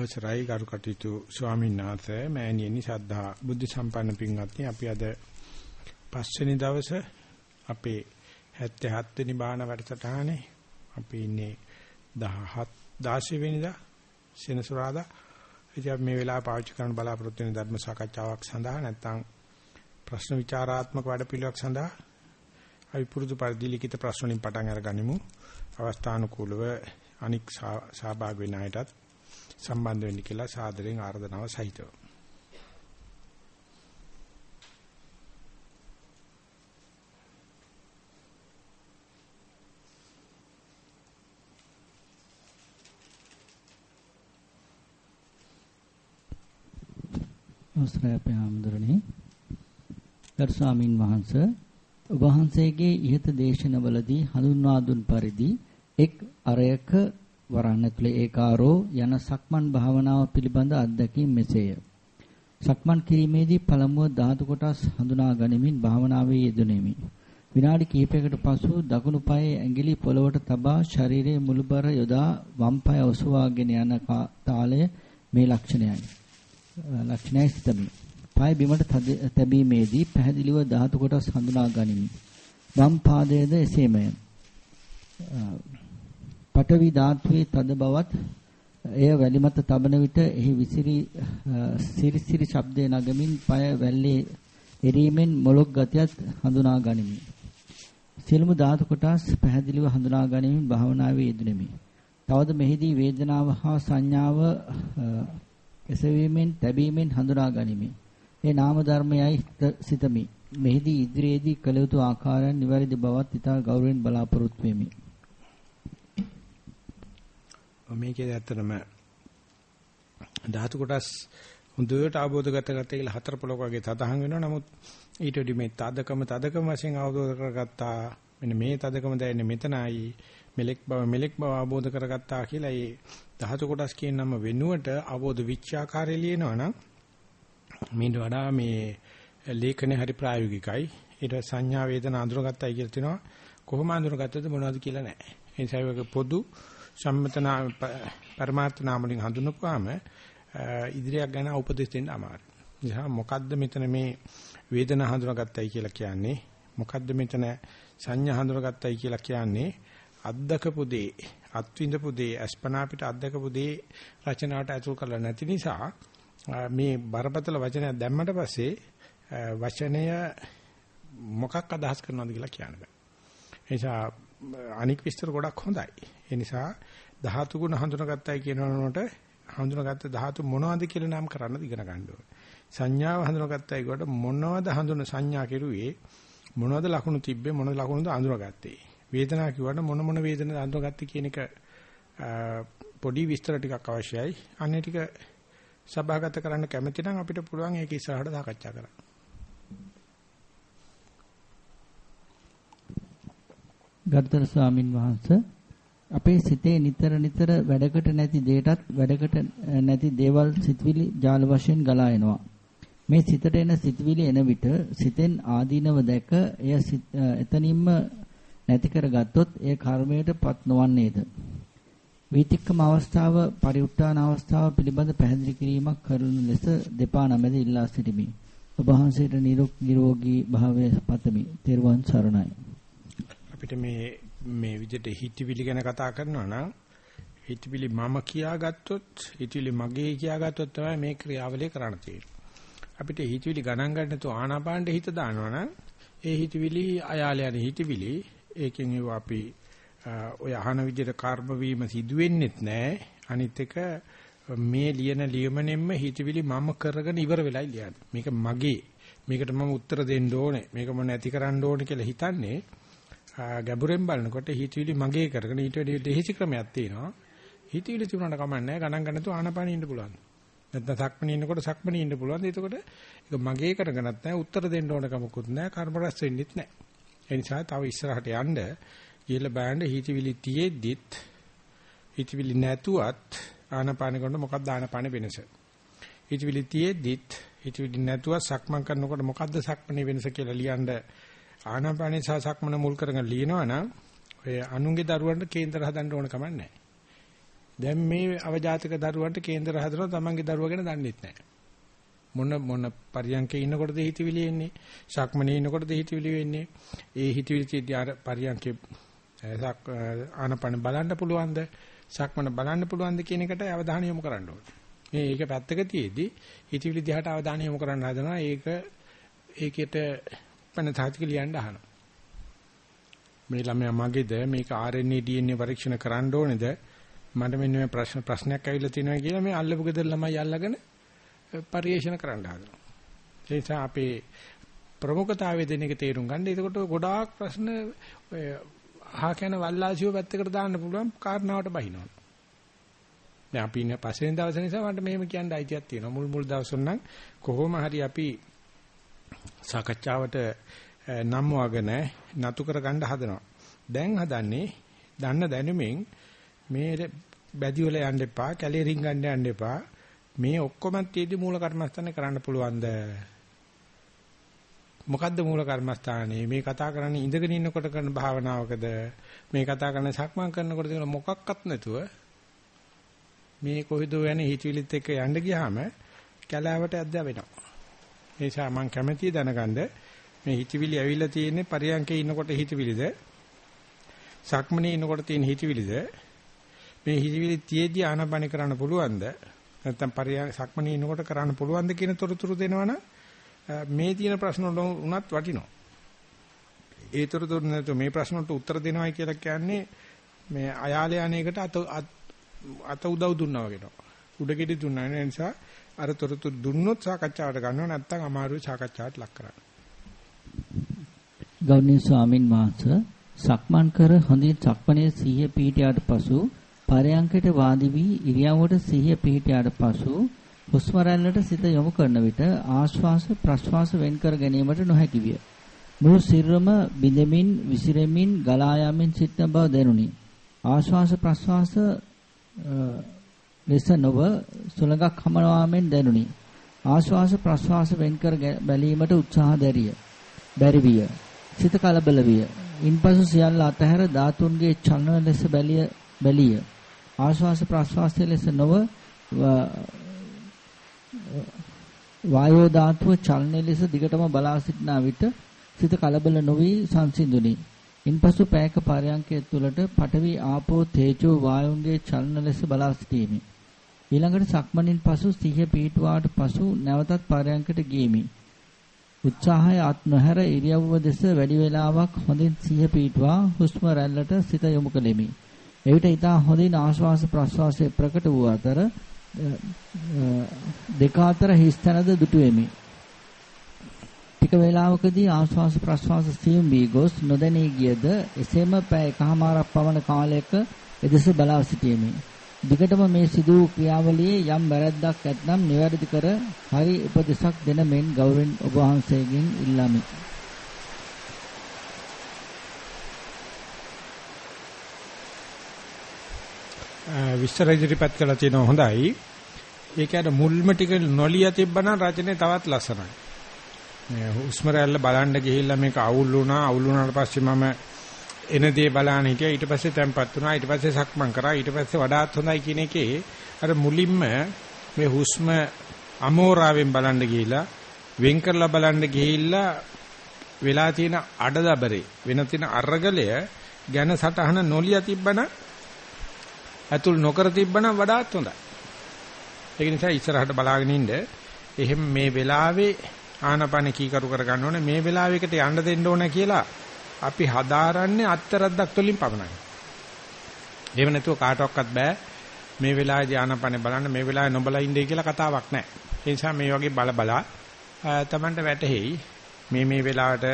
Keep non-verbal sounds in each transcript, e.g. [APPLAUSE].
අවසරයි ගරු කටයුතු ස්වාමීන් වහන්සේ. මෑණියනි සද්ධා බුද්ධ සම්පන්න පින්වත්නි අපි අද පස්වෙනි දවසේ අපේ 77 වෙනි බාන වැඩසටහනේ අපි ඉන්නේ 17 16 වෙනිදා සෙනසුරාදා. ඉතින් අපි මේ වෙලාව පාවිච්චි කරන්න බලාපොරොත්තු වෙන ධර්ම සාකච්ඡාවක් සඳහා නැත්නම් ප්‍රශ්න විචාරාත්මක වැඩපිළිවෙලක් සඳහා අපි පුරුදු පරිදි ලිඛිත ප්‍රශ්න වලින් පටන් අරගනිමු. අවස්ථානුකූලව අනික් සහභාගී වෙන අයටත් සම්බන්ධ වෙන්න කියලා සාදරයෙන් ආරාධනාව සහිතව. අවසරයි අපේ ආමඳුරණේ ගරු ස්වාමින් වහන්සේ වහන්සේගේ ඉහත දේශනවලදී හඳුන්වා දුන් පරිදි එක් අරයක වරණ ඇතුලේ ඒකාරෝ යන සක්මන් භාවනාව පිළිබඳ අත්දැකීම් මෙසේය. සක්මන් කිරීමේදී පළමුව ධාතු කොටස් හඳුනා ගනිමින් භාවනාවේ යෙදුණෙමි. විනාඩි කිහිපයකට පසු දකුණු පායේ ඇඟිලි පොළවට තබා ශරීරයේ මුළුබර යොදා වම් පාය ඔසවාගෙන යන තාලය මේ ලක්ෂණයයි. ලක්ෂණයි සිතමි. පාය බිමට තැබීමේදී පැහැදිලිව ධාතු කොටස් හඳුනා ගනිමි. වම් පාදයේද එසේමය. පඨවි ධාතුවේ තද බවත් එය වැලි මත තබන විට එහි විසිරි සිරිසිරි ශබ්දේ නගමින් পায় වැල්ලේ එරීමෙන් මොලොක් ගතියත් හඳුනා ගනිමි. සියලුම ධාතු කොටස් පැහැදිලිව හඳුනා ගැනීමෙන් භාවනාවේ යෙදුණෙමි. තවද මෙහිදී වේදනාව හා සංඥාව එසවීමෙන් තැබීමෙන් හඳුනා ගනිමි. ඒ නාම ධර්මයයි සිතමි. මෙහිදී ඉදිරියේදී කළ යුතු ආකාරයන් නිවැරදි බවත් ඉතා ගෞරවයෙන් බලාපොරොත්තු වෙමි. මේකේ ඇත්තටම ධාතු කොටස් හොඳට අවබෝධ කරගත්ත කියලා හතර පොලක වගේ සතහන් වෙනවා. නමුත් ඊට වඩා මේ තදකම තදකම වශයෙන් අවබෝධ කරගත්තා. මෙන්න මේ තදකම දැනෙන්නේ මෙතනයි. මෙලෙක් බව මෙලෙක් බව අවබෝධ කරගත්තා කියලා ඒ ධාතු කොටස් කියන නම වෙනුවට අවබෝධ විචාකාරය ලියනවා නම් මීට වඩා මේ ලේඛනය හරි ප්‍රායෝගිකයි. ඊට සංඥා වේදනා අඳුරගත්තයි කියලා තිනවා. කොහොම අඳුරගත්තද මොනවද කියලා නැහැ. ඒ නිසා පොදු සම්මතනා පරමාර්ථ නාම වලින් හඳුනපුවාම ඉදිරියක් ගැන උපදෙස් දෙන්න අමාරුයි. නිසා මොකද්ද මෙතන මේ වේදනා හඳුනාගත්තයි කියලා කියන්නේ? මොකද්ද මෙතන සංඥා හඳුනාගත්තයි කියලා කියන්නේ? අද්දකපු දේ, අත්විඳපු දේ, අස්පනා පිට අද්දකපු දේ රචනාවට ඇතුල් කරලා නැති නිසා මේ බරපතල වචනයක් දැම්මට පස්සේ වචනය මොකක් අදහස් කරනවද කියලා කියන්න බෑ. ඒ නිසා අනික් විස්තර ගොඩක් හොඳයි. ඒ නිසා ධාතු ගුණ හඳුනාගත්තයි කියනවනට හඳුනාගත්ත ධාතු මොනවද කියලා නම් කරන්න ඉගෙන ගන්න ඕනේ. සංඥාව හඳුනාගත්තයි කොට මොනවද හඳුන සංඥා කෙරුවේ මොනවද ලකුණු තිබ්බේ මොනවද ලකුණුද අඳුනාගත්තේ. වේදනාව කිව්වට මොන මොන වේදනද අඳුනාගත්තේ කියන එක පොඩි විස්තර ටිකක් අවශ්‍යයි. අන්නේ ටික සභාගත කරන්න කැමති නම් අපිට පුළුවන් ඒක ඉස්සරහට සාකච්ඡා කරන්න. ගරුතර ස්වාමින් වහන්සේ අපේ සිතේ නිතර නිතර වැඩකට නැති දෙයටත් වැඩකට නැති දේවල් සිතවිලි ජාල වශයෙන් ගලා එනවා. මේ සිතට එන සිතවිලි එන විට සිතෙන් ආදීනව දැක එය එතනින්ම නැති කරගත්තොත් ඒ කර්මයටපත් නොවන්නේද? වීතික්කම අවස්ථාව පරිඋත්තාන අවස්ථාව පිළිබඳ පැහැදිලි කිරීමක් කරන ලෙස දෙපා නමැද ඉල්ලා සිටිමි. ඔබ වහන්සේට නිරෝගී භාවය පතමි. තෙරුවන් සරණයි. අපිට මේ මේ විදිහට හිතවිලි ගැන කතා කරනවා නම් හිතවිලි මම කියාගත්තොත් හිතවිලි මගේ කියාගත්තොත් තමයි මේ ක්‍රියාවලිය කරන්න තියෙන්නේ. අපිට හිතවිලි ගණන් ගන්න තු ආනාපානෙ හිත දානවා නම් ඒ හිතවිලි අයාලයන් හිතවිලි ඒකෙන් ඒවා අපි ඔය අහන විදිහට කර්ම වීම සිදු වෙන්නේත් නැහැ. අනිත් එක මේ ලියන ලියමනෙන්ම හිතවිලි මම කරගෙන ඉවර වෙලයි ලියන්නේ. මේක මගේ. මේකට මම උත්තර දෙන්න ඕනේ. මේක මොන නැති කරන්න ඕනේ කියලා හිතන්නේ ගැඹුරෙන් බලනකොට හිතවිලි මගේ කරගෙන ඊට වැඩි දෙහිසි ක්‍රමයක් තියෙනවා. හිතවිලි තිබුණාට කමක් නැහැ. ගණන් ගන්න තු ආනපානෙ ඉන්න පුළුවන්. නැත්නම් සක්මණේ ඉන්නකොට සක්මණේ ඉන්න පුළුවන්. එතකොට ඒක මගේ කරගෙනත් නැහැ. උත්තර දෙන්න ඕන කමකුත් නැහැ. කර්ම රැස් වෙන්නෙත් නැහැ. ඒ නිසා තව ඉස්සරහට යන්න ගිහලා බලන්න හිතවිලි තියෙද්දිත් හිතවිලි නැතුවත් ආනපානෙ කරනකොට මොකක්ද ආනපානෙ වෙනස? හිතවිලි තියෙද්දිත් හිතවිලි නැතුව සක්මන් කරනකොට මොකද්ද සක්මණේ වෙනස කියලා ලියන්න ආනාපානේ සහ සක්මන මුල් කරගෙන ලියනවා නම් ඔය අනුන්ගේ දරුවන්ට කේන්දර හදන්න ඕන කමක් නැහැ. දැන් මේ අවජාතක දරුවන්ට කේන්දර හදනවා තමන්ගේ දරුවා ගැන දන්නෙත් නැහැ. මොන මොන පරියන්කේ ඉන්නකොටද හිතවිලි එන්නේ? ශක්මනේ ඉන්නකොටද හිතවිලි වෙන්නේ? ඒ හිතවිලි තියදී අර පරියන්කේ ආනපන බලන්න පුළුවන්ද? ශක්මන බලන්න පුළුවන්ද කියන එකට අවධානය යොමු කරන්න ඕනේ. මේ ඒක පැත්තක තියේදී හිතවිලි දිහාට අවධානය යොමු කරන්න හදනවා. ඒක ඒකෙට පණ තාතික ලියන්න අහනවා. මේ ළමයා මගේද මේක RNA DNA පරීක්ෂණ කරන්න ඕනේද? මට මෙන්න මේ ප්‍රශ්න ප්‍රශ්නයක් ඇවිල්ලා තියෙනවා කියලා මේ අල්ලපු ගෙදර ළමයි අල්ලගෙන පරිේෂණ කරන්න හදනවා. ඒ නිසා අපේ ප්‍රමුඛතාවය දෙන එක තේරුම් ගන්න. එතකොට ගොඩාක් ප්‍රශ්න ඔය අහ කියන වල්ලාසියෝ පැත්තකට දාන්න පුළුවන් කාරණාවට බහිනවා. දැන් අපි ඉන්නේ පස්වෙනි දවසේ නිසා මට මෙහෙම කියන්න අයිතියක් තියෙනවා. මුල් මුල් දවසොන් නම් කොහොම හරි අපි සාකච්ඡාවට නම් වගන නතු කර ගන්න හදනවා. දැන් හදන්නේ දන්න දැනුමින් මේ බැදි වල යන්න එපා, කැලේ රින් ගන්න යන්න එපා. මේ ඔක්කොම තියදී මූල කර්මස්ථානේ කරන්න පුළුවන්ද? මොකද්ද මූල කර්මස්ථානේ? මේ කතා කරන්නේ ඉඳගෙන ඉන්නකොට කරන භාවනාවකද? මේ කතා කරන්නේ සක්මන් කරනකොට තියෙන මොකක්වත් නැතුව මේ කොහෙද යන්නේ හිතවිලිත් එක්ක යන්න ගියාම කැලාවට ඇද්ද වෙනවා. ඒ නිසා මම කැමැතියි දැනගන්න මේ හිතවිලි ඇවිල්ලා තියෙන්නේ පරියන්කේ ඉන්නකොට හිතවිලිද? සක්මනේ ඉන්නකොට තියෙන හිතවිලිද? මේ හිතවිලි තියේදී ආනපන කරන්න පුළුවන්ද? නැත්නම් පරියන්ක සක්මනේ ඉන්නකොට කරන්න පුළුවන්ද කියන තොරතුරු දෙනවනම් මේ තියෙන ප්‍රශ්න වල උනත් වටිනවා. ඒ තොරතුරු නැතු මේ ප්‍රශ්න වලට උත්තර දෙනවයි කියලා කියන්නේ මේ අයාලේ අනේකට අත අත උදව් දුන්නා වගේ. උඩගෙඩි දුන්නා නේ නිසා අර තොරතුරු දුන්නොත් සාකච්ඡාවට ගන්නව නැත්නම් අමාරුයි සාකච්ඡාවට ලක් කරන්න. ගෞරවනීය ස්වාමින් වහන්සේ සක්මන් කර හොඳින් සක්මණේ සිහිය පීඨයට පසු පරයන්කයට වාඩි වී ඉරියව්වට සිහිය පීඨයට පසු හුස්ම රැල්ලට සිත යොමු කරන විට ආශ්වාස ප්‍රශ්වාස වෙන් කර ගැනීමට නොහැකි විය. මුළු සිරුරම බිඳෙමින් විසිරෙමින් ගලා යාමෙන් සිටන බව දැනුනි. ආශ්වාස ප්‍රශ්වාස ලෙස නොව සුලඟක් හමනවාමෙන් දැනුනි. ආශ්වාස ප්‍රශ්වාස වෙන් කර බැලීමට උත්සාහ දැරිය. බැරි විය. සිත කලබල විය. ඉන්පසු සියල්ල අතහැර ධාතුන්ගේ චලන ලෙස බැලිය බැලිය. ආශ්වාස ප්‍රශ්වාසයේ ලෙස නොව වායෝ ධාතුව චලනයේ ලෙස දිගටම බලා සිටනා විට සිත කලබල නොවි සංසිඳුනි. ඉන්පසු පෑයක පරයන්කය තුළට පඨවි ආපෝ තේජෝ වායුන්ගේ චලන ලෙස බලා සිටීමි. ඊළඟට සක්මණින් පසු සිහිය පීටුවාට පසු නැවතත් පරයන්කට ගියමි. උත්සාහය අත් නොහැර ඉරියව්ව දෙස වැඩි වේලාවක් හොඳින් සිහිය පීටුවා හුස්ම රැල්ලට සිත යොමු කළෙමි. එවිට ඊට හොඳින් ආශ්වාස ප්‍රශ්වාසයේ ප්‍රකට වූ අතර දෙක අතර හිස්තැනද දුටුවෙමි. ටික වේලාවකදී ආශ්වාස ප්‍රශ්වාස සියුම් වී ගොස් නොදැනී ගියද එසේම පැය එකහමාරක් පමණ කාලයක එදෙස බලා සිටියෙමි. දිගටම මේ සිදු වූ ක්‍රියාවලියේ යම් වැරැද්දක් ඇතනම් නිවැරදි කර හරි උපදෙසක් දෙන මෙන් ගෞරවයෙන් ඔබ වහන්සේගෙන් ඉල්ලාමි. විස්තර ඉදිරිපත් කළා තියෙනවා හොඳයි. ඒකට මුල්ම ටික නොලිය තිබ්බනම් රචනය තවත් ලස්සනයි. මේ හුස්ම රැල්ල බලන්න ගිහිල්ලා මේක අවුල් වුණා අවුල් වුණාට පස්සේ මම එන දේ බලන්න හිටියා ඊට පස්සේ තැම්පත් වුණා ඊට පස්සේ සක්මන් කරා ඊට පස්සේ වඩාත් හොඳයි කියන එකේ අර මුලින්ම මේ හුස්ම අමෝරාවෙන් බලන්න ගිහිල්ලා වෙන් කරලා බලන්න ගිහිල්ලා වෙලා තියෙන අඩදබරේ වෙන තියෙන අරගලය ගැන සටහන නොලිය තිබ්බනම් ඇතුල් නොකර තිබ්බනම් වඩාත් හොඳයි. ඒක නිසා ඉස්සරහට බලාගෙන ඉන්න එහෙම මේ වෙලාවේ ආනපන කීකරු කර ගන්න ඕනේ මේ වෙලාවේකට යන්න දෙන්න ඕනේ කියලා අපි හදාරන්නේ අත්තරද්දක් වලින් පමණයි. එහෙම නැතුව කාටවත් බෑ මේ වෙලාවේදී ආනපන බලන්න මේ වෙලාවේ නොබලා ඉන්නේ කියලා කතාවක් නැහැ. ඒ නිසා මේ වගේ බල බලා තමන්ට වැටහෙයි මේ මේ වෙලාවට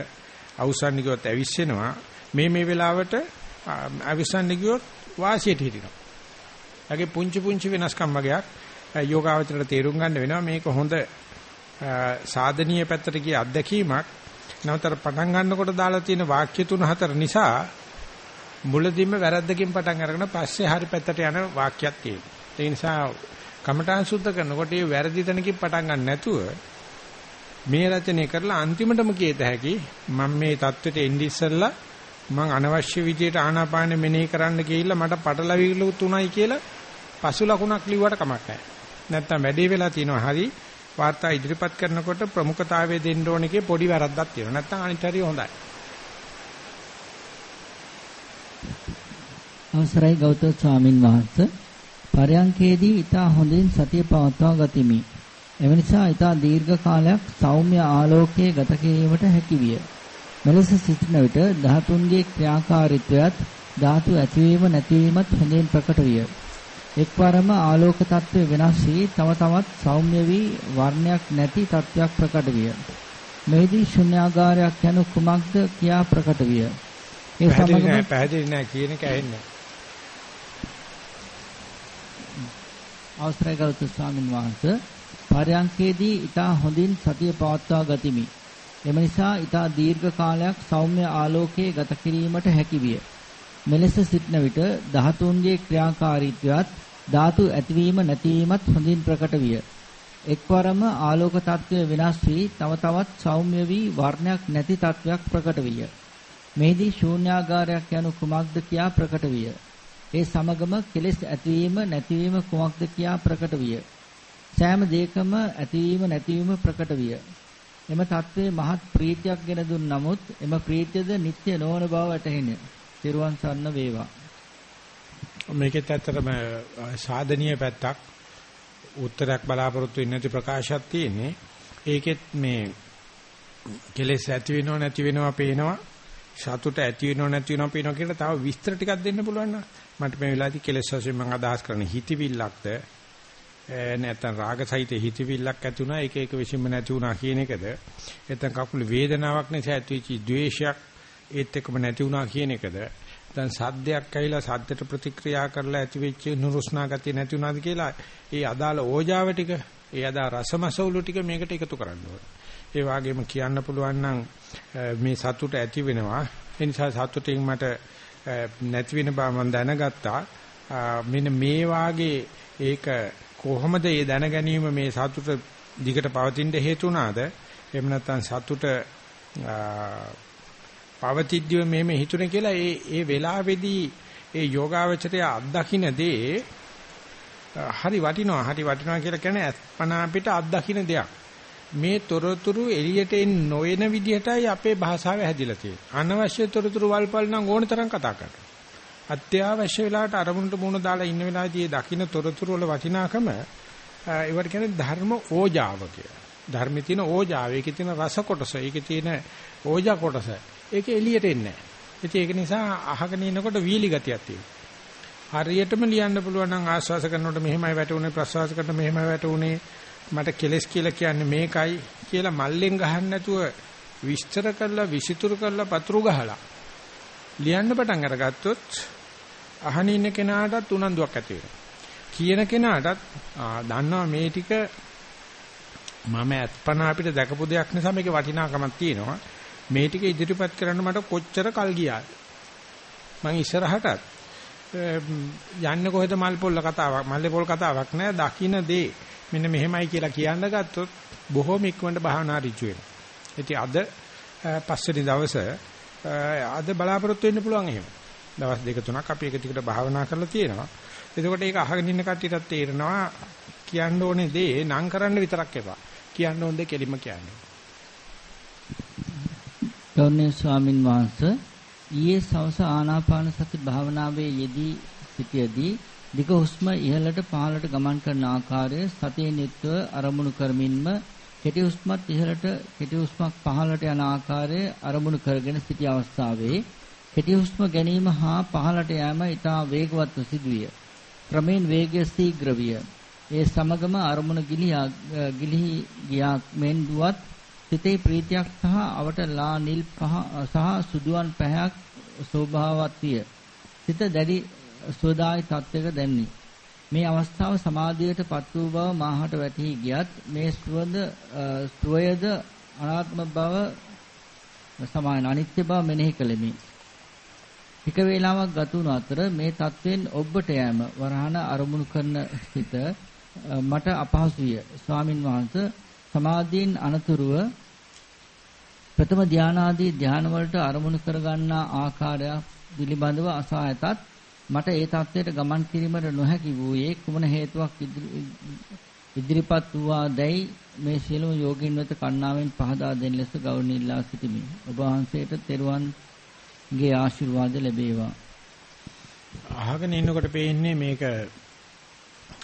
අවසන් ගියොත් ඇවිස්සෙනවා මේ මේ වෙලාවට අවසන් ගියොත් වාසියට හිටිනවා. ඒගේ පුංචි පුංචි වෙනස්කම් වගේක් යෝගාවචරයට තේරුම් ගන්න වෙනවා මේක හොඳ සාධනීය පැත්තට ගිය අත්දැකීමක් නවතර පටන් ගන්නකොට දාලා තියෙන වාක්‍ය තුන හතර නිසා මුලදීම වැරද්දකින් පටන් අරගෙන පස්සේ හරි පැත්තට යන වාක්‍යයක් තියෙනවා. ඒ නිසා කමඨාන් සුද්ධ කරනකොට මේ වැරදි තැනකින් පටන් ගන්න නැතුව මේ රචනය කරලා අන්තිමටම කියත හැකි මම මේ தത്വෙට එන්නේ ඉස්සෙල්ලා මම අනවශ්‍ය විදියට ආනාපාන මෙනෙහි කරන්න ගිහිල්ලා මට පටලවිලු තුනයි කියලා පසු ලකුණක් ලිව්වට කමක් නැහැ. නැත්තම් වැඩේ වෙලා තියෙනවා හරි වාර්තා ඉදිරිපත් කරනකොට ප්‍රමුඛතාවය දෙන්න ඕන එකේ පොඩි වැරද්දක් තියෙනවා. නැත්තම් අනිත් හරිය හොඳයි. අවසරයි ගෞතම ස්වාමින් වහන්සේ පරයන්කේදී ඊට හොඳින් සතිය පවත්වා ගතිමි. එම නිසා ඊට දීර්ඝ කාලයක් සෞම්‍ය ආලෝකයේ ගත කිරීමට හැකි විය. මෙලෙස සිටින විට ධාතුන්ගේ ක්‍රියාකාරීත්වයත් ධාතු ඇතිවීම නැතිවීමත් හොඳින් ප්‍රකට විය. එක්වරම ආලෝක තත්ත්වය වෙනස් වී තව තවත් සෞම්‍ය වී වර්ණයක් නැති තත්ත්වයක් ප්‍රකට විය. මෙහිදී ශුන්‍යාගාරයක් යනු කුමක්ද කියා ප්‍රකට විය. ඒ සමගම පැහැදිලි නෑ කියන එක ඇහෙන්නේ. අවසරයි ගෞතම ස්වාමින් වහන්සේ පරයන්කේදී ඊට හොඳින් සතිය පවත්වා ගතිමි. එම නිසා ඊට දීර්ඝ කාලයක් සෞම්‍ය ආලෝකයේ ගත කිරීමට හැකි විය. මෙලෙස සිටන විට ධාතුන්ගේ ක්‍රියාකාරීත්වයත් ධාතු ඇතිවීම නැතිවීමත් හොඳින් ප්‍රකට විය. එක්වරම ආලෝක తත්වය වෙනස් වී තව තවත් සෞම්‍ය වී වර්ණයක් නැති తත්වයක් ප්‍රකට විය. මෙහිදී ශූන්‍යාගාරයක් යනු කුමක්ද කියා ප්‍රකට විය. ඒ සමගම කෙලෙස් ඇතිවීම නැතිවීම කුමක්ද කියා ප්‍රකට විය. සෑම දෙයකම ඇතිවීම නැතිවීම ප්‍රකට විය. එම தત્ත්වයේ මහත් ප්‍රීතියක් ගෙන දුන් නමුත් එම ප්‍රීතියද නිත්‍ය නොවන බව වැටහිණ. තිරුවන් සරණ වේවා. මේකෙත් ඇත්තටම සාධනීය පැත්තක් උත්තරයක් බලාපොරොත්තු වෙන්නේ නැති ප්‍රකාශයක් තියෙන්නේ. ඒකෙත් මේ කෙලෙස් ඇති වෙනව නැති වෙනව පේනවා. සතුට ඇති වෙනව නැති වෙනව පේනවා කියලා තව විස්තර ටිකක් දෙන්න පුළුවන් නම් මට මේ වෙලාවේදී කෙලෙස් වශයෙන් මම අදහස් කරන්නේ හිතවිල්ලක්ද නැත්නම් රාගසහිත හිතවිල්ලක් ඇති වුණා ඒක ඒක විසින්ම නැති වුණා කියන එකද නැත්නම් කකුල වේදනාවක් නිසා ඇතිවෙච්ච ද්වේෂයක් ඒත් එක්කම නැති වුණා කියන එකද දැන් සද්දයක් ඇවිලා සද්දට ප්‍රතික්‍රියා කරලා ඇතිවෙච්ච නුරුස්නා ගතිය නැති වුණාද කියලා ඒ අදාළ ඕජාව ටික ඒ අදා රසමසවුලු ටික මේකට එකතු කරන්න ඕනේ. ඒ වගේම කියන්න පුළුවන් නම් මේ සතුට ඇති වෙනවා. ඒ නිසා සතුටින් මට නැති වෙන බව මම දැනගත්තා. මෙන්න මේ වාගේ ඒක කොහොමද මේ දැන ගැනීම මේ සතුට දිගට පවතින්න හේතු වුණාද? එහෙම නැත්නම් සතුට පවතිද්දී මෙහෙම හිතුනේ කියලා ඒ ඒ වෙලාවේදී ඒ යෝගාවචරය අත්දකින්න දේ හරි වටිනවා හරි වටිනවා කියලා කියන්නේ අස්පනා අපිට අත්දකින්න දෙයක්. මේ තොරතුරු එළියට එන්නේ නොවන විදිහටයි අපේ භාෂාව හැදිලා තියෙන්නේ. අනවශ්‍ය තොරතුරු වල්පල් නම් ඕන තරම් කතා කරනවා. අත්‍යවශ්‍ය වෙලාවට අරමුණට මුණ දාලා ඉන්න වෙලාවේදී දකින්න තොරතුරු වල වටිනාකම ඒවට කියන්නේ ධර්ම ඕජාව කියලා. ධර්මයේ තියෙන ඕජාව, ඒකේ තියෙන රස කොටස, ඒකේ තියෙන ඕජා කොටස. ඒක එළියට එන්නේ නැහැ. ඒක නිසා අහගෙන ඉනකොට වීලි ගතියක් තියෙනවා. හරියටම ලියන්න පුළුවන් නම් ආස්වාස කරනකොට මෙහෙමයි වැටුනේ ප්‍රසවාස කරනකොට මෙහෙමයි වැටුනේ මට කෙලස් කියලා කියන්නේ මේකයි කියලා මල්ලෙන් ගහන්න නැතුව විස්තර කරලා විසිතුරු කරලා පතුරු ගහලා ලියන්න පටන් අරගත්තොත් අහන ඉන්න කෙනාටත් උනන්දුවක් ඇති වෙනවා. කියන කෙනාටත් දන්නවා මේ ටික මම අත්පන අපිට දැකපු දෙයක් නිසා මේකේ වටිනාකමක් තියෙනවා. මේ ටික ඉදිරිපත් කරන්න මට කොච්චර කල් ගියාද? මම ඉස්සරහටත් යන්නේ කොහෙද මල් පොල්ල කතාවක් මල්ලේ පොල් කතාවක් නෑ දකින්න දේ මෙන්න මෙහෙමයි කියලා කියන්න ගත්තොත් බොහොම ඉක්මනට භාවනා ඍජු වෙනවා. ඉතින් අද පස්වෙනි දවසේ අද බලාපොරොත්තු වෙන්න පුළුවන් එහෙම. දවස් දෙක තුනක් අපි එක ටිකට භාවනා කරලා තියෙනවා. එතකොට ඒක අහගෙන ඉන්න කට්ටියටත් තේරෙනවා කියන්න ඕනේ දේ නම් කරන්න විතරක් එපා. කියන්න ඕන දේ කෙලිම කියන්න. ගෞරවනීය ස්වාමින් වහන්සේ ඊයේ සවස ආනාපාන සති භාවනාවේ යෙදී සිටියේදී දිග හුස්ම ඉහළට පහළට ගමන් කරන ආකාරය සතියෙන් යුක්තව අරමුණු කරමින්ම කෙටි හුස්මත් ඉහළට කෙටි හුස්මක් පහළට යන ආකාරය අරමුණු කරගෙන සිටි අවස්ථාවේ කෙටි හුස්ම ගැනීම හා පහළට යෑම ඉතා වේගවත්ව සිදුවිය. ක්‍රමෙන් වේගය ශීඝ්‍ර විය. ඒ සමගම අරමුණ ගිලිහි ගියා මෙන් දුවත් සිතේ ප්‍රීතියක් සහ අවට ලා නිල් පහ සහ සුදුවන් පැහැයක් ස්වභාවවත් විය. සිත දැඩි සෝදායි තත්වයක දැන්නේ. මේ අවස්ථාව සමාධියට පත් වූ බව මාහට වැටහි ගියත් මේ ස්වද ස්වයද අනාත්ම බව සමාන අනිත්‍ය බව මෙනෙහි කළෙමි. ටික වේලාවක් ගත වුණු අතර මේ தත්වෙන් ඔබට යෑම වරහන අරමුණු කරන සිත මට අපහසු විය. ස්වාමින් වහන්සේ සමාධියෙන් අනතුරුව ප්‍රථම ධානාදී ධාන වලට අරමුණු කර ගන්නා ආකාරය පිළිබඳව අසා ඇතත් මට ඒ தත්වයට ගමන් කිරීමට නොහැකි වූයේ කුමන හේතුවක් ඉදිරිපත් වූවාදැයි මේ සියලුම යෝගින් වෙත කන්නාවෙන් පහදා දෙන ලෙස ගෞරවණීයලා සිටිමි. ඔබ වහන්සේට තෙරුවන්ගේ ආශිර්වාද ලැබේවා. අහගෙන ඉන්නකොට පේන්නේ මේක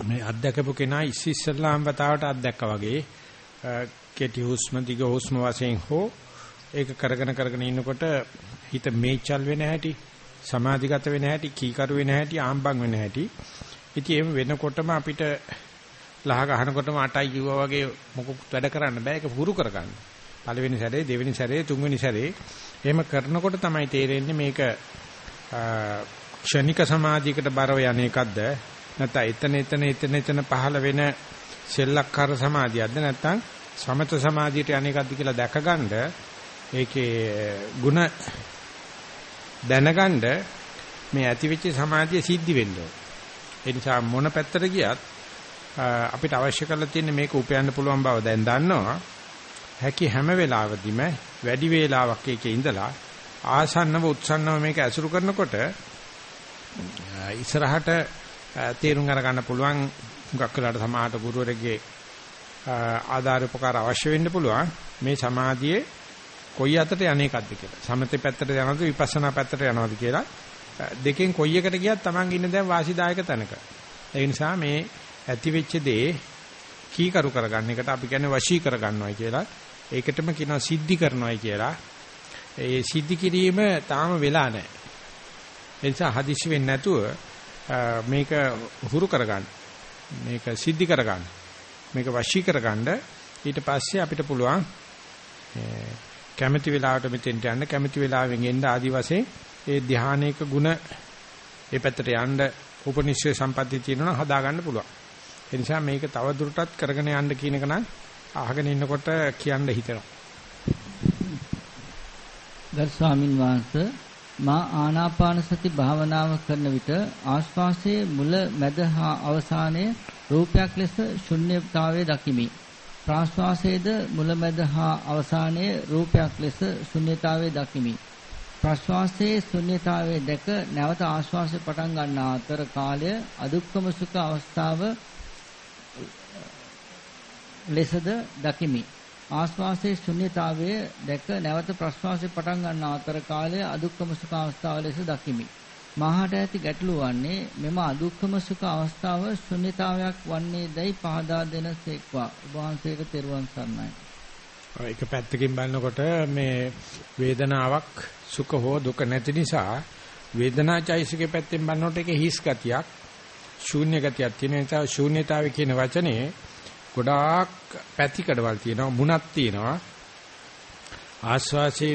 මේ අත්දකපු කෙනා ඉස්සෙල්ලාම වතාවට අත්දැක්කා වගේ කෙටි හුස්ම දිග හුස්ම වශයෙන් හෝ ඒක කරගෙන කරගෙන ඉන්නකොට හිත මේචල් වෙන හැටි සමාධිගත වෙන හැටි කීකරු වෙන හැටි ආම්බන් වෙන හැටි. ඉතින් එහෙම වෙනකොටම අපිට ලහ ගහනකොටම අටයි කිව්වා වගේ මොකුත් වැඩ කරන්න බෑ. ඒක පුරු කරගන්න. පළවෙනි සැරේ දෙවෙනි සැරේ තුන්වෙනි සැරේ. එහෙම කරනකොට තමයි තේරෙන්නේ මේක ක්ෂණික සමාධියකට බරව යන එකක්ද? නැත්නම් එතන එතන එතන එතන පහළ වෙන සෙල්ලක්කාර සමාධියක්ද නැත්නම් සමත සමාධියට යන එකක්ද කියලා දැකගන්න ඒකේ ಗುಣ දැනගන්න මේ ඇතිවෙච්ච සමාධිය සිද්ධි වෙන්න ඒ නිසා මොන පැත්තට ගියත් අපිට අවශ්‍ය කරලා තියෙන්නේ මේක උපයන්න පුළුවන් බව දැන් දන්නවා. හැකි හැම වෙලාවෙදිම වැඩි වේලාවක් එකේ ඉඳලා ආසන්නව උත්සන්නව මේක ඇසුරු කරනකොට ඉස්සරහට තේරුම් අරගන්න පුළුවන් හුඟක් වෙලාට සමාහට ගුරුවරගේ ආධාර උපකාර අවශ්‍ය වෙන්න පුළුවන් මේ සමාධියේ කොයි අතට යන්නේකක්ද කියලා. සමතේ පැත්තට යනවද විපස්සනා පැත්තට යනවද කියලා දෙකෙන් කොයි එකට ගියත් Taman ඉන්න දැන් වාසිදායක තැනක. ඒ නිසා මේ ඇති වෙච්ච දේ කීකරු කරගන්න එකට අපි කියන්නේ වශී කරගන්නවයි කියලා. ඒකටම කියනවා සිද්ධි කරනවයි කියලා. ඒ සිද්ධි කිරීම තාම වෙලා නැහැ. ඒ නිසා හදිස්සි වෙන්නේ නැතුව මේක හුරු කරගන්න. මේක සිද්ධි කරගන්න. මේක වශී කරගන්න ඊට පස්සේ අපිට පුළුවන් කැමැති වෙලාවට මෙතෙන්ට යන්න කැමැති වෙලාවෙන් එන්න ආදි වශයෙන් ඒ ධානයක ಗುಣ ඒ පැත්තට යන්න උපනිශ්‍රේ සම්පත්තිය තියෙනවා හදා ගන්න පුළුවන්. ඒ නිසා මේක තව දුරටත් කරගෙන යන්න කියන එක නම් අහගෙන ඉන්නකොට කියන්න හිතෙනවා. ගරු ස්වාමින් වහන්සේ මා ආනාපාන සති භාවනාව කරන විට ආශ්වාසයේ මුල මැද හා අවසානයේ රූපයක් ලෙස ශුන්‍යතාවයේ දකිමි. ප්‍රාශ්වාසයේද මුල මැද හා අවසානයේ රූපයක් ලෙස ශුන්‍යතාවයේ දකිමි. ප්‍රශ්වාසයේ ශුන්‍යතාවයේ දැක නැවත ආශ්වාසය පටන් ගන්නා අතර කාලය අදුක්කම සුඛ අවස්ථාව ලෙසද දකිමි. ආශ්වාසයේ ශුන්‍යතාවය දැක නැවත ප්‍රශ්වාසය පටන් ගන්නා අතර කාලය අදුක්කම සුඛ අවස්ථාව ලෙස දකිමි. මහාට ඇති ගැටලුව වන්නේ මෙම අදුක්කම සුඛ අවස්ථාව ශුන්‍යතාවයක් වන්නේ දැයි පහදා දෙන සේක්වා. ඔබ වහන්සේට තෙරුවන් සරණයි. ඒක පැත්තකින් බලනකොට මේ වේදනාවක් සුඛ හෝ දුක නැති නිසා වේදනාචෛසිකේ පැත්තෙන් බලනකොට ඒක හිස් ගතියක් ශූන්‍ය ගතියක් තියෙන නිසා ශූන්‍යතාවය කියන වචනේ ගොඩාක් පැතිකඩවල් තියෙනවා මුණක් තියෙනවා ආස්වාසේ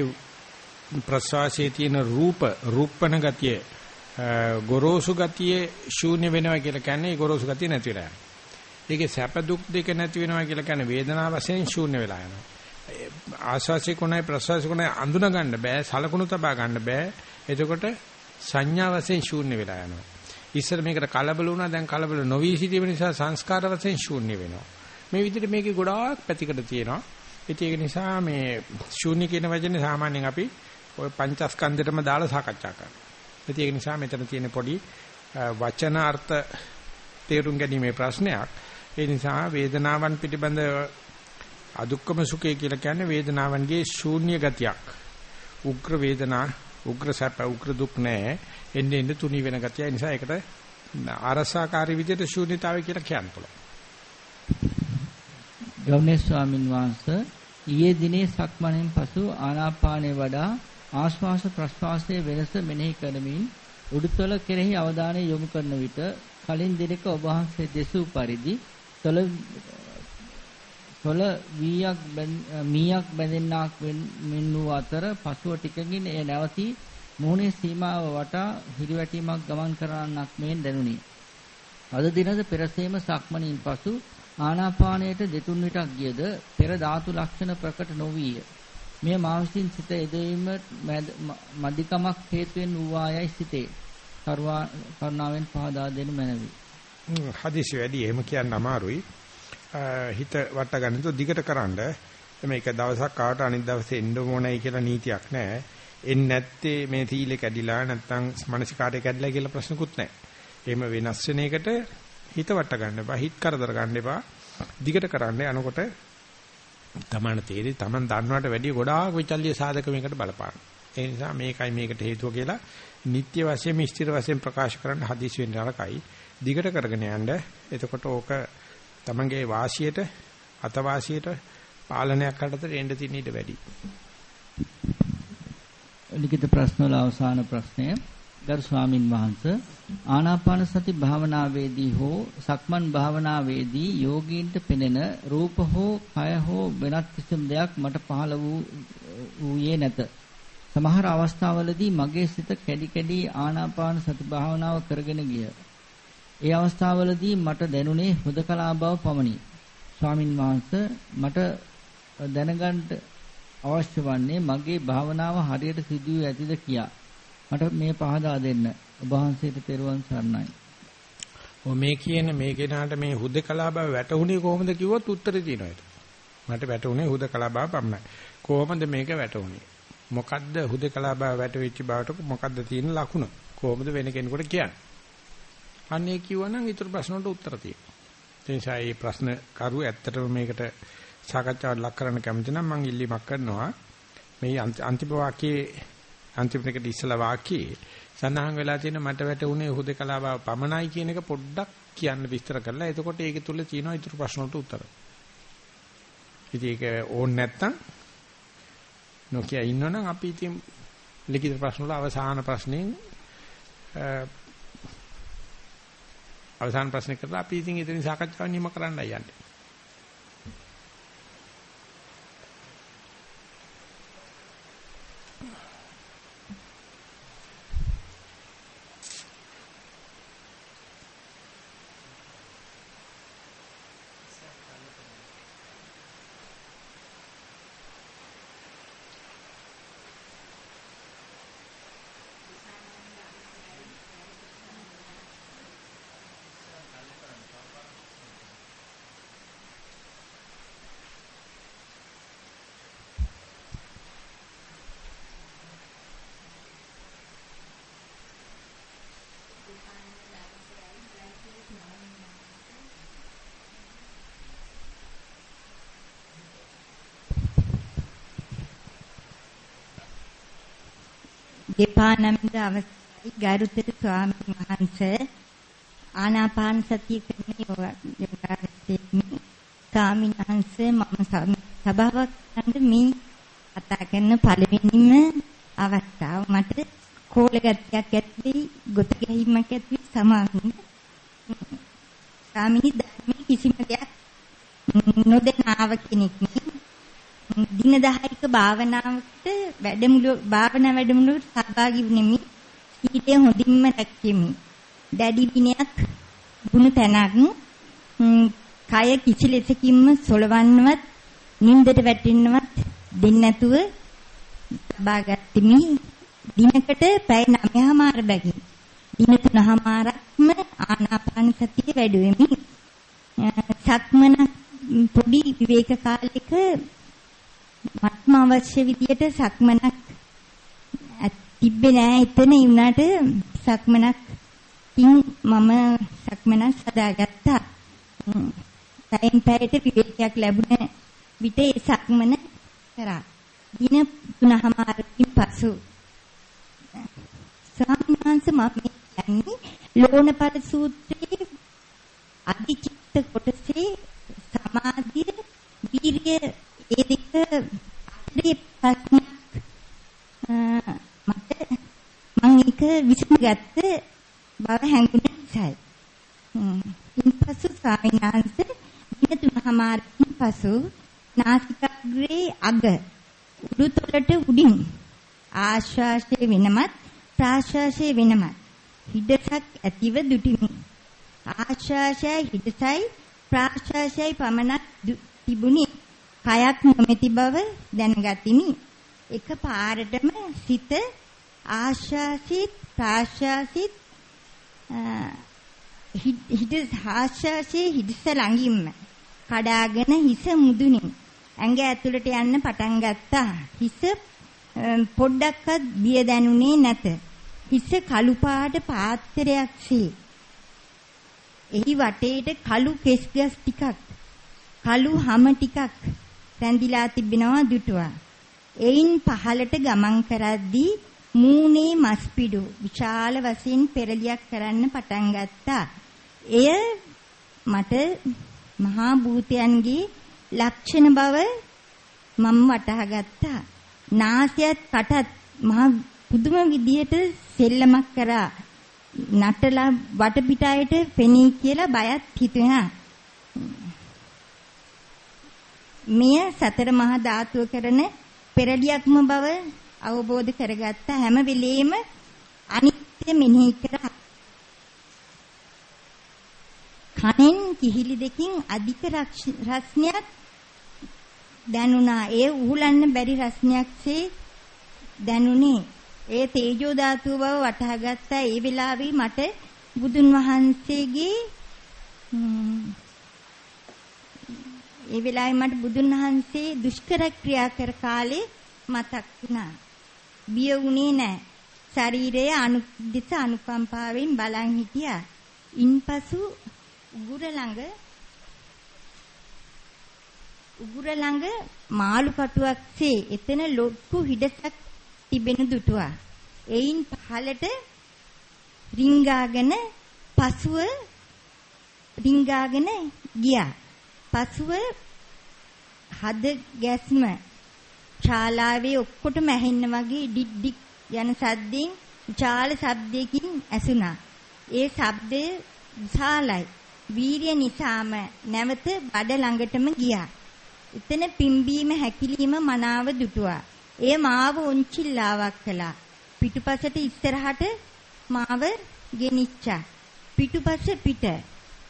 ප්‍රසවාසයේ තියෙන රූප රූපණ ගතිය ගොරෝසු ගතිය ශූන්‍ය වෙනවා කියලා කියන්නේ ගොරෝසු ගතිය නැති වෙලා යනවා. ඒකේ සැප දුක් දෙක නැති වෙනවා කියලා කියන්නේ වේදනාව වශයෙන් ශූන්‍ය වෙලා යනවා. ආස්වාසිය කොනයි ප්‍රසවාසිය කොනයි අඳුන ගන්න බෑ සලකුණු තබා ගන්න බෑ එතකොට සංඥා වශයෙන් ශූන්‍ය වෙලා යනවා ඉස්සර මේකට කලබල වුණා දැන් කලබල නොවි සිටීම නිසා සංස්කාර වශයෙන් ශූන්‍ය වෙනවා මේ විදිහට මේකේ ගොඩාක් පැතිකඩ තියෙනවා ඉතින් ඒක නිසා මේ ශූන්‍ය කියන වචනේ සාමාන්‍යයෙන් අපි ওই පංචස්කන්ධෙටම දාලා සාකච්ඡා කරනවා ඉතින් ඒක නිසා මෙතන තියෙන පොඩි වචන අර්ථ තේරුම් ගැනීමේ ප්‍රශ්නයක් ඒ නිසා වේදනාවන් පිටිබඳ අදුක්කම සුඛය කියලා කියන්නේ වේදනාවන්ගේ ශූන්‍ය ගතියක්. උග්‍ර වේදනා, උග්‍ර සැප, උග්‍ර දුක් නැහැ. එන්නේ එන්නේ තුනී වෙන ගතිය. ඒ නිසා ඒකට ආරසාකාරී විදිහට ශූන්‍යතාවය කියලා කියන්න පුළුවන්. ගෞණ්‍ය ස්වාමින් වහන්සේ ඊයේ දිනේ සක්මණෙන් පසු ආනාපානේ වඩා ආශ්වාස ප්‍රශ්වාසයේ වෙනස මෙනෙහි කරමින් උඩුතල කෙරෙහි අවධානය යොමු කරන විට කලින් දිනක ඔබ වහන්සේ දෙසූ පරිදි තොල තොල වීයක් මීයක් බැඳෙන්නාක් මෙන් වූ අතර පසුව ටිකකින් එය නැවතී මුහුණේ සීමාව වටා හිරිවැටීමක් ගමන් කරන්නක් මෙන් දැනුනි. අද දිනද පෙරසේම සක්මණින් පසු ආනාපානයට දෙතුන් විටක් ගියද පෙර ධාතු ලක්ෂණ ප්‍රකට නොවිය. මෙය මා විසින් සිත එදෙීම මදිකමක් හේතුවෙන් වූවායයි සිතේ. කරුණාවෙන් පහදා දෙනු මැනවි. හදිසි වැඩි එහෙම කියන්න අමාරුයි. හිත වට ගන්න තු දිගට කරන්ඩ මේක දවසක් ආවට අනිත් දවසේ එන්න ඕනයි කියලා නීතියක් නැහැ. එන්නේ නැත්තේ මේ තීලේ කැඩිලා නැත්නම් මානසිකාරය කැඩිලා කියලා ප්‍රශ්නකුත් නැහැ. එහෙම වෙනස් වෙන එකට හිත වට ගන්න එපා. හිත කරදර ගන්න එපා. දිගට කරන්න යනකොට තමන තේරි තමන් දන්නවට වැඩිය ගොඩාක් විචල්්‍ය සාධක මේකට බලපාන. ඒ නිසා මේකයි මේකට හේතුව කියලා නිත්‍ය වශයෙන් ස්ථිර වශයෙන් ප්‍රකාශ කරන්න හදිසි වෙන්න නරකයි. දිගට කරගෙන යන්න. එතකොට ඕක තමන්ගේ වාසියට අතවාසියට පාලනයක් කරතට එන්න තියෙන ඊට වැඩි. ලිඛිත ප්‍රශ්න වල අවසාන ප්‍රශ්නය ගරු ස්වාමින් වහන්සේ ආනාපාන සති භාවනාවේදී හෝ සක්මන් භාවනාවේදී යෝගීන්ට පෙනෙන රූප හෝ කය හෝ වෙනත් කිසිම දෙයක් මට පහළ වූ ඌයේ නැත. සමහර අවස්ථාවලදී මගේ සිත කැඩි කැඩි ආනාපාන සති භාවනාව කරගෙන ගිය. ඒ අවස්ථාවලදී මට දැනුනේ හුදකලා බව පමණි. ස්වාමින් වහන්සේ මට දැනගන්න අවශ්‍ය වන්නේ මගේ භාවනාව හරියට සිදුවේ ඇතිද කියා. මට මේ පහදා දෙන්න. ඔබ වහන්සේට තෙරුවන් සරණයි. ඔ මේ කියන මේ කෙනාට මේ හුදකලා බව වැටුනේ කොහොමද කිව්වොත් උත්තරේ තියෙනවා ඒක. මට වැටුනේ හුදකලා බව පමණයි. කොහොමද මේක වැටුනේ? මොකද්ද හුදකලා බව වැටෙච්ච බවට මොකද්ද තියෙන ලකුණ? කොහොමද වෙන කෙනෙකුට කියන්නේ? අනේ කිව්වනම් ඊටු ප්‍රශ්නවලට උත්තර තියෙනවා. ඒ නිසා මේ ප්‍රශ්න කරු ඇත්තටම මේකට සාකච්ඡාවට ලක් කරන්න කැමති නම් මම ඉල්ලීමක් කරනවා. මේ අන්තිම වාක්‍යයේ අන්තිම එකට ඉස්සලා වාක්‍යයේ සඳහන් වෙලා තියෙන මට වැටුනේ හුදකලා බව පමණයි කියන එක පොඩ්ඩක් කියන්න විස්තර කරලා එතකොට ඒක තුල තියෙන ඉතුරු ප්‍රශ්න වලට උත්තර. ඉතින් ඒක ඕන් නැත්තම් නොකිය ඉන්නවනම් අපි ඉතින් ලිඛිත ප්‍රශ්න වල අවසාන ප්‍රශ්නෙන් අවසාන ප්‍රශ්නේ කරලා අපි ඉතින් ඉදිරි සාකච්ඡාව නිම කරන්නයි යන්නේ. දෙපා නමින්ද අවසරයි ගරුතර ස්වාමීන් වහන්සේ. ආනාපාන සතිය කරන යෝගාවචරයේ ස්වාමීන් වහන්සේ මම සභාවක් ගන්න මේ කතා කරන පළවෙනිම අවස්ථාව මට කෝල ගැටියක් ඇති ගොත ගැහිමක් ඇති සමාහින් ස්වාමීනි ධර්මයේ කිසිම දෙයක් නොදෙනාව කෙනෙක් නේ දින 10ක භාවනාවට වැඩමුළු භාවනා වැඩමුළුවට සහභාගී වුනිමි. ඊටේ හොඳින්ම රැක්කෙමි. දැඩි විනයක් ගුණ තැනක් කය කිසි ලෙසකින්ම සොලවන්නවත් නින්දට වැටෙන්නවත් දෙන්නේ නැතුව බාගත්තිමි. දිනකට පැය 9මාර බැගින්. දින 3මාරක්ම ආනාපාන සතිය වැඩුවෙමි. සක්මන පොඩි විවේක කාලයක මත්ම අවශ්‍ය විදියට සක්මනක් තිබ්බේ නෑ එතන වුණාට සක්මනක් තින් මම සක්මනක් සදාගත්තා. සයින් පැයට විවේකයක් ලැබුණ විට ඒ සක්මන කරා. දින තුනමාරකින් පසු ස්වාමීන් වහන්සේ මම කියන්නේ ලෝණපද සූත්‍රයේ අධිචිත්ත කොටසේ සමාධිය වීර්ය ඒ දෙක අතරේ ප්‍රශ්නයක් මට මම ඒක විසඳගත්ත බව හැඟුණ නිසායි. ඉන්පසු ස්වාමීන් වහන්සේ දින තුනමාරකින් පසු නාසිකාග්‍රේ අග උඩුතලට උඩින් ආශ්වාසය වෙනමත් ප්‍රාශ්වාසය වෙනමත් හිඩසක් ඇතිව දුටිමි. ආශ්වාසයයි හිඩසයි ප්‍රාශ්වාසයයි පමණක් තිබුණි. කයක් නොමැති බව දැනගතිමි. එක පාරටම සිත ආශාසිත ප්‍රාශාසිත හිත ආශාසී හිතස ළඟින්ම කඩාගෙන හිස මුදුනින් ඇඟ ඇතුළට යන්න පටන් ගත්තා. හිස පොඩ්ඩක්වත් බිය දැනුනේ නැත. හිස කළු පාට පාත්‍රයක්සේ. එහි වටේට කළු කෙස් ගස් ටිකක් කළු හැම ටිකක් රැඳිලා තිබෙනවා දුටුවා. එයින් පහළට ගමන් කරද්දී මූණේ මස්පිඩු විශාල වශයෙන් පෙරලියක් කරන්න පටන් ගත්තා. එය මට මහා භූතයන්ගේ ලක්ෂණ බව මම වටහා ගත්තා. නාසයත් කටත් මහා පුදුම විදියට සෙල්ලමක් කරා. නටලා වටපිටායට පෙනී කියලා බයත් හිතුණා. මෙය සතර මහා ධාතුව කරන පෙරලියක්ම බව අවබෝධ කරගත්ත හැම වෙලෙම අනිත්‍ය මෙනෙහි කරා. කනෙන් කිහිලි දෙකින් අධික රස්නයක් දැනුණා. ඒ උහුලන්න බැරි රස්නයක්සේ දැනුනේ. ඒ තේජෝ ධාතුව බව වටහා ගත්තා. ඒ වෙලාවේ මට බුදුන් වහන්සේගේ ඒ වෙලාවේ මට බුදුන් වහන්සේ දුෂ්කර ක්‍රියා කර කාලේ මතක් වුණා. බිය වුණේ නැහැ. ශරීරයේ අනුදිස අනුකම්පාවෙන් බලන් හිටියා. ඉන්පසු උගුර ළඟ උගුර ළඟ මාළු කටුවක්සේ එතන ලොකු හිඩසක් තිබෙන දුටුවා. එයින් පහළට රිංගාගෙන පසුව රිංගාගෙන ගියා. පසුව හද ගැස්ම ශාලාවේ ඔක්කොටම ඇහෙන්න වගේ ඩික් ඩික් යන සද්දෙන් විශාල ශබ්දයකින් ඇසුණා. ඒ ශබ්දය විශාලයි. වීරිය නිසාම නැවත බඩ ළඟටම ගියා. එතන පිම්බීම හැකිලිම මනාව දුටුවා. එය මාව උන්චිල්ලාවක් කළා. පිටුපසට ඉස්සරහට මාව ගෙනිච්චා. පිටුපස පිට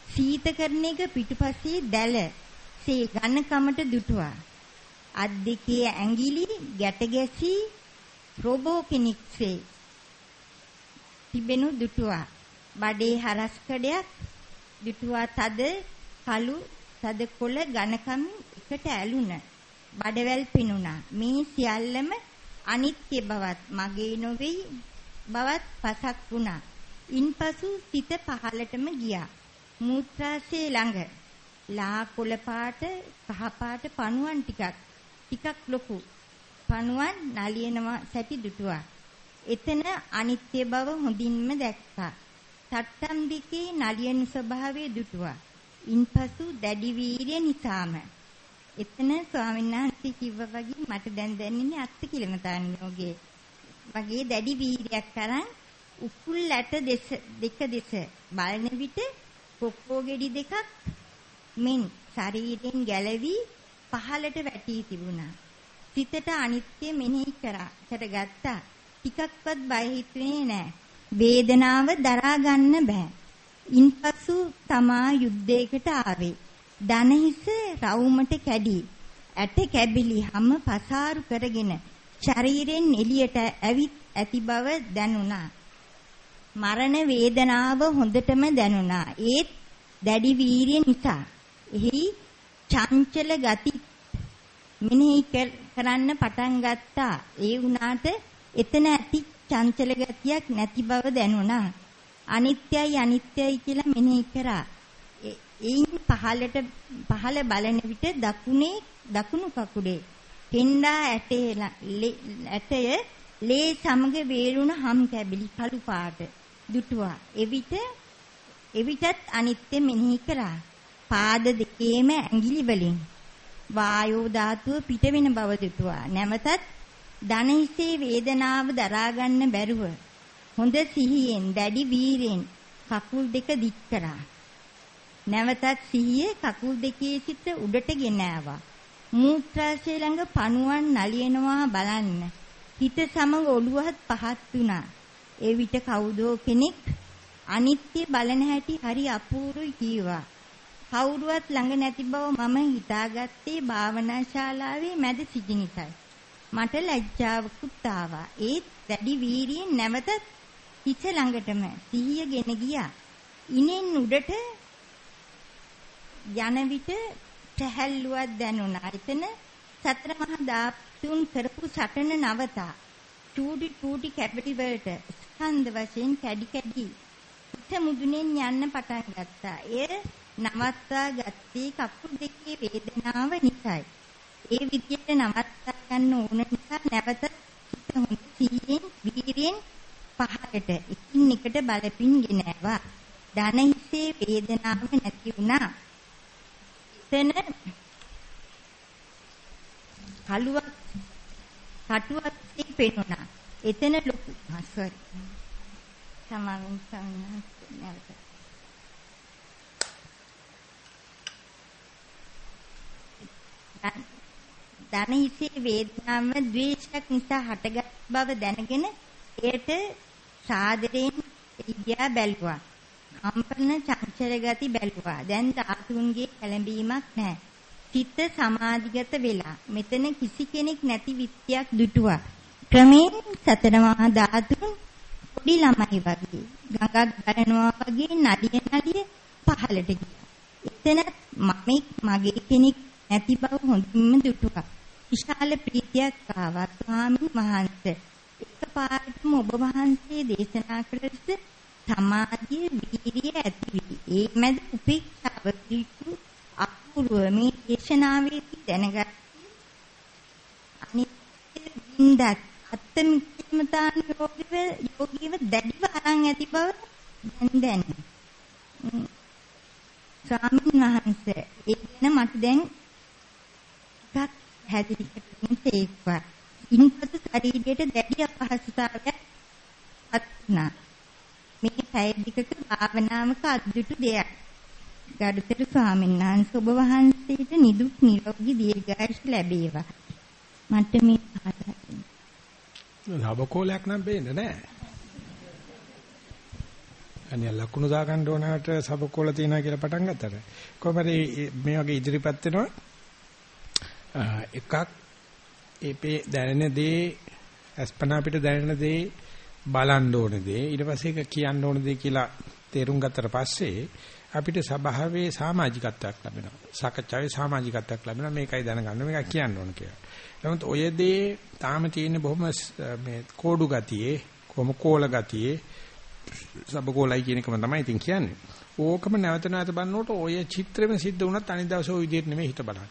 සීත කරන එක පිටුපසේ දැල සේ ඝනකමට දුටුවා. අත් දෙකේ ඇඟිලි ගැට ගැසී රොබෝ කෙනෙක්සේ තිබෙනු දුටුවා. බඩේ හරස් කඩයක් දුටුවා තද කළු තද කොළ ඝනකම් එකට ඇලුන. බඩවැල් පිනුණා. මේ සියල්ලම අනිත්‍ය බවත් මගේ නොවේ බවත් පසක් වුණා. ඉන්පසු සිත පහලටම ගියා. මූත්‍රාශය ළඟ ලා කොළ පාට කහ පාට පණුවන් ටිකක් ටිකක් ලොකු පණුවන් නලියනවා සැටි දුටුවා. එතන අනිත්‍ය බව හොඳින්ම දැක්කා. තට්ටම් දිකේ නලියන ස්වභාවය දුටුවා. ඉන්පසු දැඩි වීරිය නිසාම එතන ස්වාමීන් වහන්සේ කිව්වා වගේ මට දැන් දැනෙන්නේ අත්ති කිලමතාන් යෝගේ වගේ දැඩි වීරියක් කරන් උකුල් ඇට දෙක දෙස බලන විට කොක්කෝ ගෙඩි දෙකක් මෙන් ශරීරයෙන් ගැලවි පහළට වැටී තිබුණා. සිතට අනිත්‍ය මෙනෙහි කරා කරගත්තා. ටිකක්වත් බය හිතුනේ නැහැ. වේදනාව දරා ගන්න බෑ. ඉන්පසු තමා යුද්ධයකට ආවේ. දනහිස රවුමට කැඩි ඇට කැබිලි හැම පසාරු කරගෙන ශරීරෙන් එළියට ඇවිත් ඇති බව දැනුණා. මරණ වේදනාව හොඳටම දැනුණා. ඒත් දැඩි වීරිය නිසා එහි චංචල ගති මෙනෙහි කරන්න පටන් ගත්තා. ඒ වුණාට එතන ඇති චංචල ගතියක් නැති බව දැනුණා. අනිත්‍යයි අනිත්‍යයි කියලා මෙනෙහි කරා. එයින් පහළට පහළ බලන විට දකුණේ දකුණු කකුලේ කෙන්ඩා ඇටේ ඇටය ලේ සමග වේලුණ හම් කැබිලි කළු පාට දුටුවා. එවිට එවිටත් අනිත්‍ය මෙනෙහි කරා. පාද දෙකේම ඇඟිලි වලින් වායෝ ධාතුව පිට වෙන බව දුටුවා. නැවතත් දන හිසේ වේදනාව දරා ගන්න බැරුව හොඳ සිහියෙන් දැඩි වීරෙන් කකුල් දෙක දික් කරා. නැවතත් සිහියේ කකුල් දෙකේ සිට උඩට ගෙන ආවා. මූත්‍රාශය ළඟ පණුවන් නලියනවා බලන්න. හිත සමග ඔළුවහත් පහත් වුණා. ඒ විට කවුදෝ කෙනෙක් අනිත්‍ය බලන හැටි හරි අපූර්වයි කීවා. කවුරුවත් ළඟ නැති බව මම හිතාගත්තේ භාවනා ශාලාවේ මැද සිටි නිසායි. මට ලැජ්ජාවකුත් ආවා. ඒත් දැඩි වීරියෙන් නැවතත් හිත ළඟටම සිහියගෙන ගියා. ඉනෙන් උඩට යන විට පැහැල්ලුවක් දැනුණා. එතන සතර මහා ධාතුන් කරපු සටන නවතා ටූඩි ටූඩි කැපිටි වලට ස්කන්ධ වශයෙන් කැඩි කැඩි පිට මුදුනෙන් යන්න පටන් ගත්තා. එය නවත්වා ගත්තේ කකුල් දෙකේ වේදනාව නිසායි. ඒ විදියට නවත්වා ගන්න ඕන නිසා නැවත හිත හොඳ සීයෙන් වීරියෙන් පහළට එකින් එකට බලපින් ගෙනාවා. ධන හිසේ වේදනාව නැති වුණා. එතන කලුවක් කටුවක් පෙනුණා. එතන ලොකු සෝරි. සමාවෙන් සම්මාන නැවත. ධන හිසේ වේදනාව ද්වේෂයක් නිසා හටගත් බව දැනගෙන එයට සාදරයෙන් ඉදියා බැලුවා. කම්පන චංචල ගති බැලුවා. දැන් ධාතුන්ගේ කැළඹීමක් නැහැ. සිත සමාධිගත වෙලා. මෙතන කිසි කෙනෙක් නැති විත්‍යක් දුටුවා. ක්‍රමයෙන් සතර මහා ධාතුන් පොඩි ළමයි වගේ ගඟක් ගලනවා වගේ නදිය නදිය පහළට ගියා. එතන මමෙක් මගේ කෙනෙක් නැති බව හොඳින්ම දුටුවා. විශාල ප්‍රීතියක් ආවා ස්වාමීන් වහන්සේ. එකපාරටම ඔබ වහන්සේ දේශනා කළ ලෙස සමාධිය වීරිය ඇති වී ඒ මැද උපේක්ෂාව පිටු අපූර්ව මේ දේශනාවේදී දැනගත් අනිත්‍ය වින්දත් අත්තමිත්‍යමතාන යෝගිව යෝගීව දැඩිව අරන් ඇති බව දැන් දැනේ. ස්වාමීන් වහන්සේ ඒ ගැන මට දැන් ටිකක් හැදිරි තේක්වා. ඉන්පසු ශරීරයට දැඩි අපහසුතාවයක් අත්නා. මේ පැය දෙකක භාවනාවක අද්දුටු දෙයක්. ගරුතර ස්වාමීන් වහන්සේ ඔබ වහන්සේට නිදුක් නිරෝගී දීර්ඝායුෂ ලැබේවා. මට මේ ලබකෝලයක් නම් පේන්නේ නැහැ. අනිය ලකුණු දා ගන්න ඕනකට සබකෝල තියනවා කියලා පටන් ගත්තට. කොහමද මේ වගේ ඉදිරිපත් වෙනවා? එකක් ඒපේ දැනෙන දේ අස්පනා පිට දැනෙන දේ බලන්න ඕන දේ. ඊට පස්සේ ඒක කියන්න ඕන දේ කියලා තේරුම් ගත්තට පස්සේ අපිට සබාවේ සමාජිකත්වයක් ලැබෙනවා. සාකච්ඡාවේ සමාජිකත්වයක් ලැබෙනවා. මේකයි දැනගන්න මේක කියන්න ඕන කියලා. නමුත් ඔය දේ තාම තියෙන්නේ බොහොම මේ කෝඩු ගතියේ කොහොම කෝල ගතියේ සබකෝලයි කියන එකම තමයි ඉතින් කියන්නේ. ඕකම නැවත නැවත බලනකොට ඔය චිත්‍රෙම සිද්ධ වුණත් අනිත් දවසේ ওই විදිහට නෙමෙයි හිත බලන්නේ.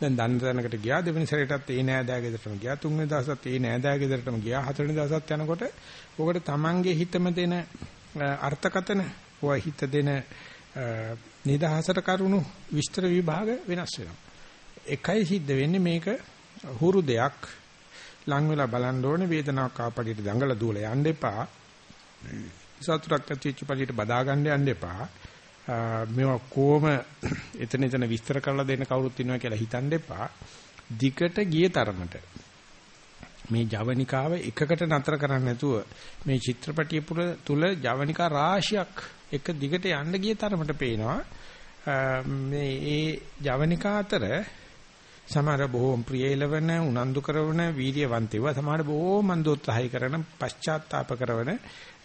දැන් දන්න තැනකට ගියා දෙවෙනි සැරේටත් ඒ නෑදෑ ගෙදරටම ගියා තුන්වෙනි දවසත් ඒ නෑදෑ ගෙදරටම ගියා හතරවෙනි දවසත් යනකොට ඔකට තමන්ගේ හිතම දෙන අර්ථකතන ඔය හිත දෙන නිදහසට කරුණු විස්තර විභාග වෙනස් වෙනවා. එකයි සිද්ධ වෙන්නේ මේක හුරු දෙයක් ලං වෙලා බලන්න ඕනේ වේදනාවක් ආපඩියට දඟල දුවලා යන්න එපා. සතුටක් ඇතිවෙච්ච පඩියට බදා ගන්න යන්න එපා. මේවා කොහොම [CLEARS THROAT] එතන එතන විස්තර කරලා දෙන්න කවුරුත් ඉන්නවා කියලා හිතන්න එපා. දිකට ගිය තරමට මේ ජවනිකාව එකකට නතර කරන්නේ නැතුව මේ චිත්‍රපටිය තුල ජවනිකා රාශියක් එක දිගට යන්න ගිය තරමට පේනවා මේ ඒ ජවනිකා අතර සමහර බොහෝම ප්‍රියලවන උනන්දු කරන වීර්යවන්තයව සමහර බොහෝම මන්දෝත්සහය කරන පශ්චාත්තාප කරන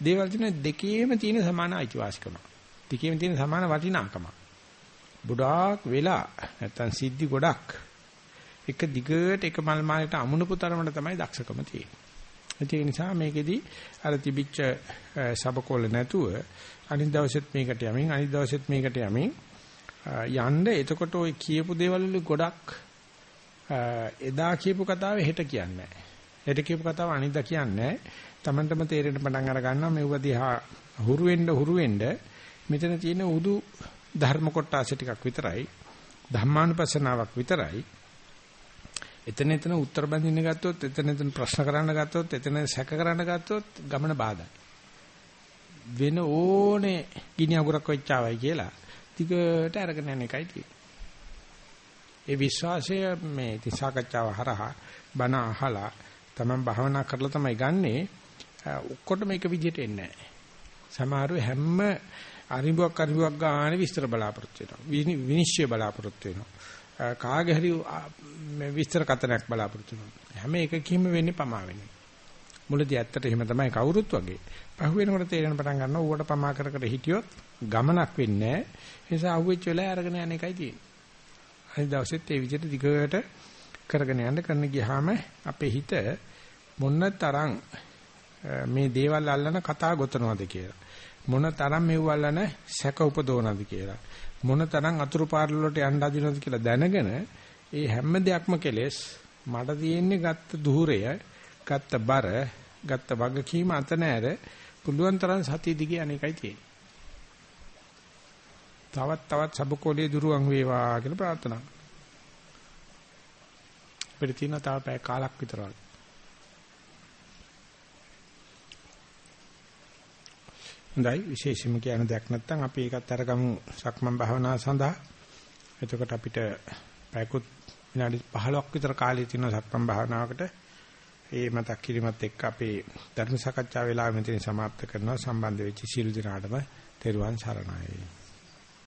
දේවල් තියෙන දෙකේම තියෙන සමාන අයිතිවාසිකම. දෙකේම තියෙන සමාන වටිනාකම. ගොඩාක් වෙලා නැත්තම් සිද්ධි ගොඩක් එක දිගට එක මල් මාලයට අමුණපු තරමට තමයි දක්ෂකම තියෙන්නේ. ඒ නිසා මේකෙදි අර තිබිච්ච සබකොල නැතුව අනිත් දවසෙත් මේකට යමින් අනිත් දවසෙත් මේකට යමින් යන්න එතකොට ওই කියපු දේවල් වල ගොඩක් එදා කියපු කතාව හෙට කියන්නේ නැහැ. හෙට කියපු කතාව අනිද්දා කියන්නේ නැහැ. Tamanටම තේරෙන්න පටන් අර ගන්නවා මෙව දිහා හුරු වෙන්න හුරු වෙන්න මෙතන තියෙන උදු ධර්ම කොටස ටිකක් විතරයි. ධම්මානුපස්සනාවක් විතරයි. එතන එතන උත්තර බඳින්න ගත්තොත් එතන එතන ප්‍රශ්න කරන්න ගත්තොත් එතන සැක කරන්න ගත්තොත් ගමන බාධායි. වෙන ඕනේ ගිනි අගුරක් වෙච්චාවයි කියලා ටිකට අරගෙන යන එකයි තියෙන්නේ. ඒ විශ්වාසය මේ ඉතින් සාකච්ඡාව හරහා බණ අහලා තමන් භාවනා කරලා තමයි ගන්නෙ. ඔක්කොටම එක විදිහට එන්නේ නැහැ. සමහරව හැම අරිඹුවක් අරිඹුවක් ගන්න විස්තර බලාපොරොත්තු වෙනවා. විනිශ්චය බලාපොරොත්තු වෙනවා. කාගේ හරි විස්තර කතනක් බලාපොරොත්තු වෙනවා. හැම එකකින්ම වෙන්නේ පමා වෙන්නේ. මුලදී ඇත්තට එහෙම තමයි කවුරුත් වගේ. පහු වෙනකොට තේරෙන පටන් ගන්නවා ඌවට පමා කර කර හිටියොත් ගමනක් වෙන්නේ නැහැ. ඒ නිසා අහුවෙච්ච වෙලාව අරගෙන යන එකයි තියෙන්නේ. අනිත් දවසෙත් ඒ විදිහට දිගට කරගෙන යන්න කරන ගියාම අපේ හිත මොන තරම් මේ දේවල් අල්ලන කතා ගොතනවද කියලා. මොන තරම් මෙව අල්ලන සැක උපදවනවද කියලා. මොන තරම් අතුරු පාරල වලට යන්න හදිනවද කියලා දැනගෙන ඒ හැම දෙයක්ම කෙලෙස් මට තියෙන්නේ ගත්ත දුහුරය ගත්ත බර ගත්ත වගකීම අත නැර පුළුවන් තරම් සතිය දිගේ අනේකයි තියෙන්නේ. තවත් තවත් සබකෝලේ දුරුවන් වේවා කියලා ප්‍රාර්ථනා කරනවා අපිට තියෙන තව පැය කාලක් විතර වගේ. හොඳයි විශේෂම කියන දෙයක් නැත්නම් අපි ඒකත් අරගමු සක්මන් භාවනාව සඳහා. එතකොට අපිට පැයකුත් විනාඩි 15ක් විතර කාලය තියෙන සක්මන් භාවනාවකට ඒ මතක් කිරීමත් එක්ක අපේ ධර්ම සාකච්ඡා වේලාව මෙතන સમાપ્ત කරනවා සම්බන්ධ වෙච්ච සියලු දෙනාටම තෙරුවන් සරණයි